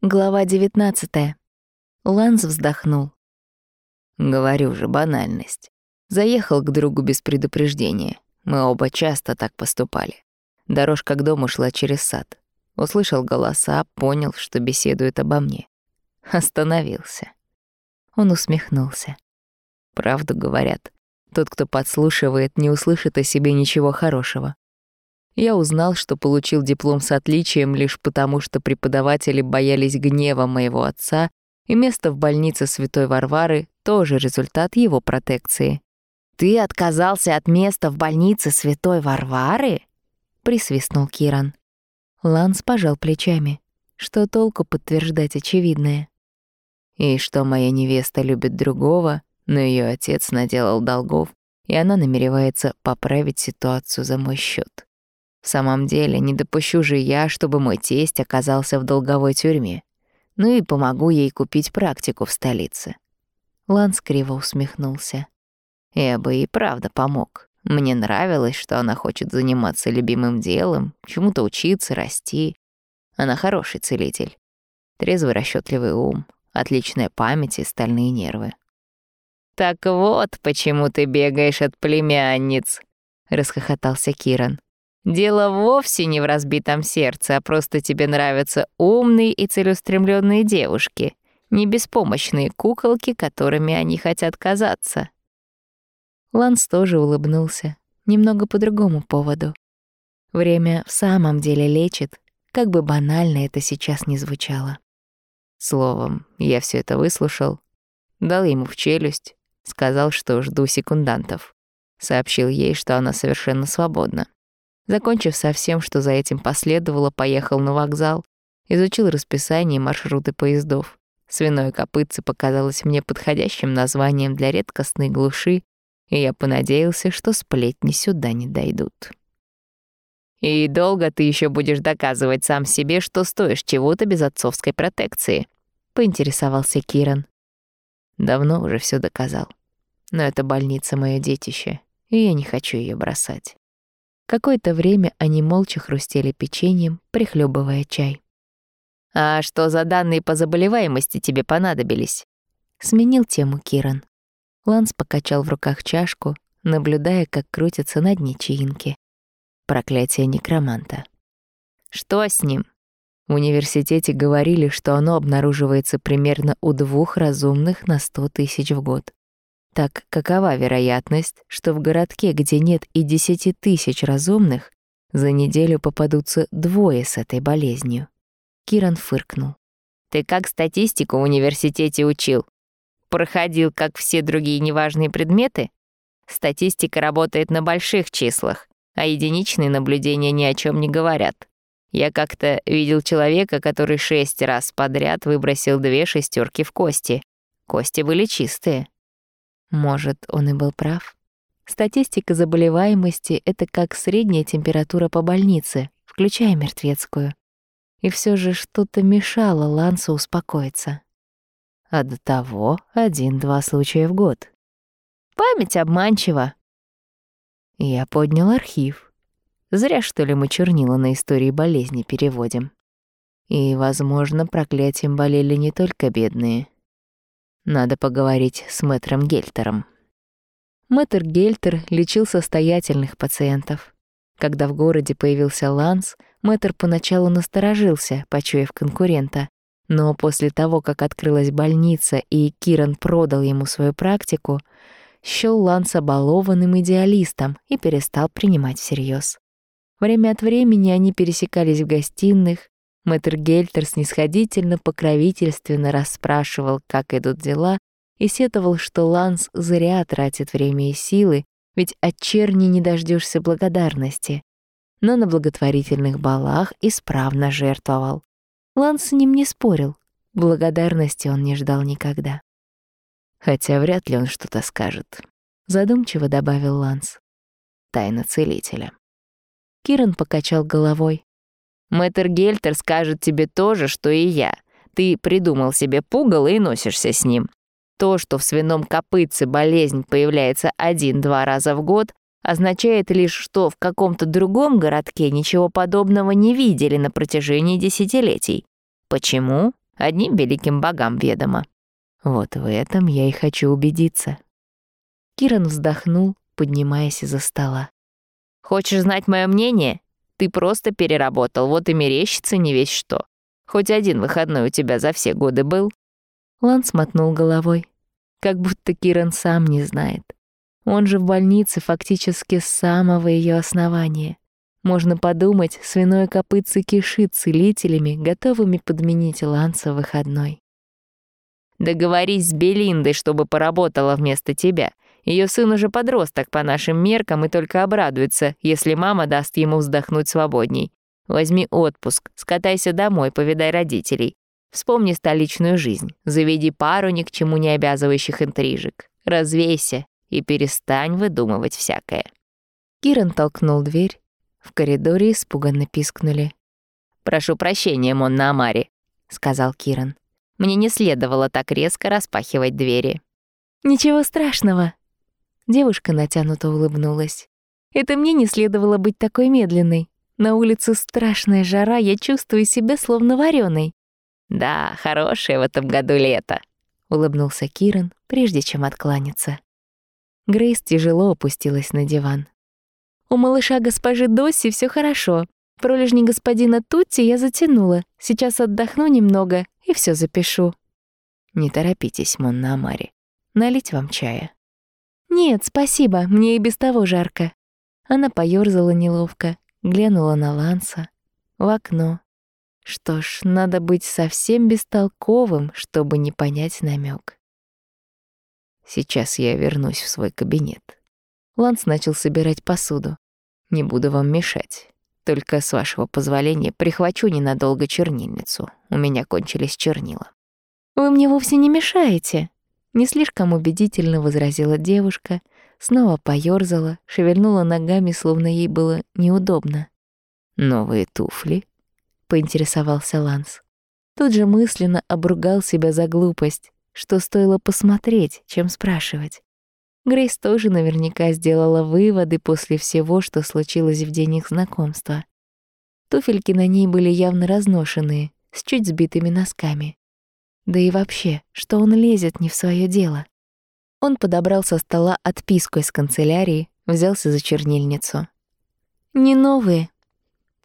Глава 19. Ланс вздохнул. Говорю же, банальность. Заехал к другу без предупреждения. Мы оба часто так поступали. Дорожка к дому шла через сад. Услышал голоса, понял, что беседуют обо мне. Остановился. Он усмехнулся. Правду говорят. Тот, кто подслушивает, не услышит о себе ничего хорошего. Я узнал, что получил диплом с отличием лишь потому, что преподаватели боялись гнева моего отца, и место в больнице Святой Варвары тоже результат его протекции. «Ты отказался от места в больнице Святой Варвары?» — присвистнул Киран. Ланс пожал плечами. Что толку подтверждать очевидное? И что моя невеста любит другого, но ее отец наделал долгов, и она намеревается поправить ситуацию за мой счет. В самом деле, не допущу же я, чтобы мой тесть оказался в долговой тюрьме. Ну и помогу ей купить практику в столице. Ланс криво усмехнулся. Я бы и правда помог. Мне нравилось, что она хочет заниматься любимым делом, чему-то учиться, расти. Она хороший целитель. Трезвый расчетливый ум, отличная память и стальные нервы. «Так вот, почему ты бегаешь от племянниц», — расхохотался Киран. Дело вовсе не в разбитом сердце, а просто тебе нравятся умные и целеустремленные девушки, не беспомощные куколки, которыми они хотят казаться. Ланс тоже улыбнулся, немного по другому поводу. Время в самом деле лечит, как бы банально это сейчас не звучало. Словом, я все это выслушал, дал ему в челюсть, сказал, что жду секундантов. Сообщил ей, что она совершенно свободна. Закончив со всем, что за этим последовало, поехал на вокзал, изучил расписание и маршруты поездов. Свиное копытце показалось мне подходящим названием для редкостной глуши, и я понадеялся, что сплетни сюда не дойдут. «И долго ты еще будешь доказывать сам себе, что стоишь чего-то без отцовской протекции?» — поинтересовался Киран. «Давно уже все доказал. Но эта больница — мое детище, и я не хочу ее бросать». Какое-то время они молча хрустели печеньем, прихлебывая чай. «А что за данные по заболеваемости тебе понадобились?» Сменил тему Киран. Ланс покачал в руках чашку, наблюдая, как крутится на дне чаинки. Проклятие некроманта. «Что с ним?» В университете говорили, что оно обнаруживается примерно у двух разумных на сто тысяч в год. Так какова вероятность, что в городке, где нет и десяти тысяч разумных, за неделю попадутся двое с этой болезнью? Киран фыркнул. «Ты как статистику в университете учил? Проходил, как все другие неважные предметы? Статистика работает на больших числах, а единичные наблюдения ни о чем не говорят. Я как-то видел человека, который шесть раз подряд выбросил две шестерки в кости. Кости были чистые. Может, он и был прав? Статистика заболеваемости — это как средняя температура по больнице, включая мертвецкую. И все же что-то мешало Лансу успокоиться. А до того один-два случая в год. Память обманчива. Я поднял архив. Зря, что ли, мы чернила на истории болезни переводим. И, возможно, проклятием болели не только бедные — надо поговорить с мэтром Гельтером. Мэтр Гельтер лечил состоятельных пациентов. Когда в городе появился Ланс, мэтр поначалу насторожился, почуяв конкурента. Но после того, как открылась больница и Киран продал ему свою практику, счёл Ланса балованным идеалистом и перестал принимать всерьез. Время от времени они пересекались в гостиных, Мэтр Гельтер снисходительно, покровительственно расспрашивал, как идут дела, и сетовал, что Ланс зря тратит время и силы, ведь от черни не дождешься благодарности. Но на благотворительных балах исправно жертвовал. Ланс с ним не спорил, благодарности он не ждал никогда. Хотя вряд ли он что-то скажет. Задумчиво добавил Ланс. Тайна целителя. Киран покачал головой. Мэтр Гельтер скажет тебе то же, что и я. Ты придумал себе пугало и носишься с ним. То, что в свином копытце болезнь появляется один-два раза в год, означает лишь, что в каком-то другом городке ничего подобного не видели на протяжении десятилетий. Почему? Одним великим богам ведомо. Вот в этом я и хочу убедиться. Киран вздохнул, поднимаясь из-за стола. Хочешь знать мое мнение? Ты просто переработал, вот и мерещится не весь что. Хоть один выходной у тебя за все годы был?» Лан смотнул головой, как будто Киран сам не знает. Он же в больнице фактически с самого ее основания. Можно подумать, свиное копытце кишит целителями, готовыми подменить Ланса выходной. Договорись с Белиндой, чтобы поработала вместо тебя. Ее сын уже подросток по нашим меркам и только обрадуется, если мама даст ему вздохнуть свободней. Возьми отпуск, скатайся домой, повидай родителей. Вспомни столичную жизнь, заведи пару ни к чему не обязывающих интрижек. Развейся и перестань выдумывать всякое. Киран толкнул дверь. В коридоре испуганно пискнули. «Прошу прощения, Монна Амари», — сказал Киран. Мне не следовало так резко распахивать двери. «Ничего страшного». Девушка натянуто улыбнулась. «Это мне не следовало быть такой медленной. На улице страшная жара, я чувствую себя словно вареной. «Да, хорошее в этом году лето», — улыбнулся Киран, прежде чем откланяться. Грейс тяжело опустилась на диван. «У малыша госпожи Досси все хорошо. Пролежни господина Тутти я затянула. Сейчас отдохну немного и все запишу. Не торопитесь, Монна Амари. Налить вам чая? Нет, спасибо, мне и без того жарко. Она поёрзала неловко, глянула на Ланса в окно. Что ж, надо быть совсем бестолковым, чтобы не понять намек. Сейчас я вернусь в свой кабинет. Ланс начал собирать посуду. Не буду вам мешать. Только, с вашего позволения, прихвачу ненадолго чернильницу. У меня кончились чернила». «Вы мне вовсе не мешаете», — не слишком убедительно возразила девушка, снова поёрзала, шевельнула ногами, словно ей было неудобно. «Новые туфли?» — поинтересовался Ланс. Тут же мысленно обругал себя за глупость, что стоило посмотреть, чем спрашивать. Грейс тоже наверняка сделала выводы после всего, что случилось в день их знакомства. Туфельки на ней были явно разношенные, с чуть сбитыми носками. Да и вообще, что он лезет не в свое дело? Он подобрал со стола отписку из канцелярии, взялся за чернильницу. «Не новые».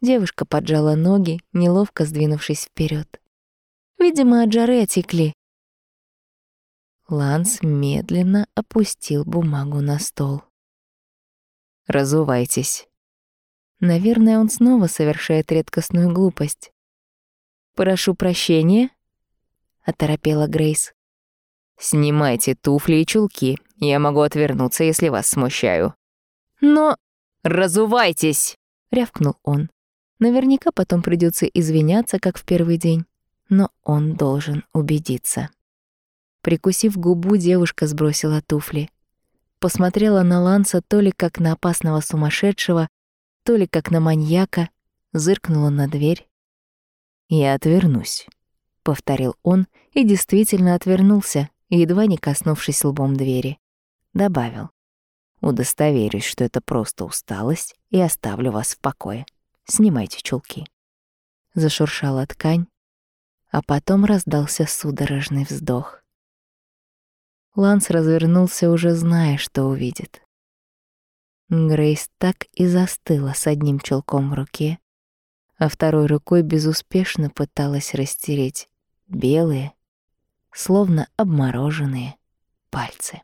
Девушка поджала ноги, неловко сдвинувшись вперед. Видимо, от жары отекли. Ланс медленно опустил бумагу на стол. «Разувайтесь». Наверное, он снова совершает редкостную глупость. «Прошу прощения», — оторопела Грейс. «Снимайте туфли и чулки. Я могу отвернуться, если вас смущаю». «Но...» «Разувайтесь!» — рявкнул он. Наверняка потом придется извиняться, как в первый день, но он должен убедиться. Прикусив губу, девушка сбросила туфли. Посмотрела на Ланса то ли как на опасного сумасшедшего, то ли как на маньяка, зыркнула на дверь. «Я отвернусь», — повторил он и действительно отвернулся, едва не коснувшись лбом двери. Добавил. «Удостоверюсь, что это просто усталость, и оставлю вас в покое. Снимайте чулки». Зашуршала ткань, а потом раздался судорожный вздох. Ланс развернулся, уже зная, что увидит. Грейс так и застыла с одним чулком в руке, а второй рукой безуспешно пыталась растереть белые, словно обмороженные пальцы.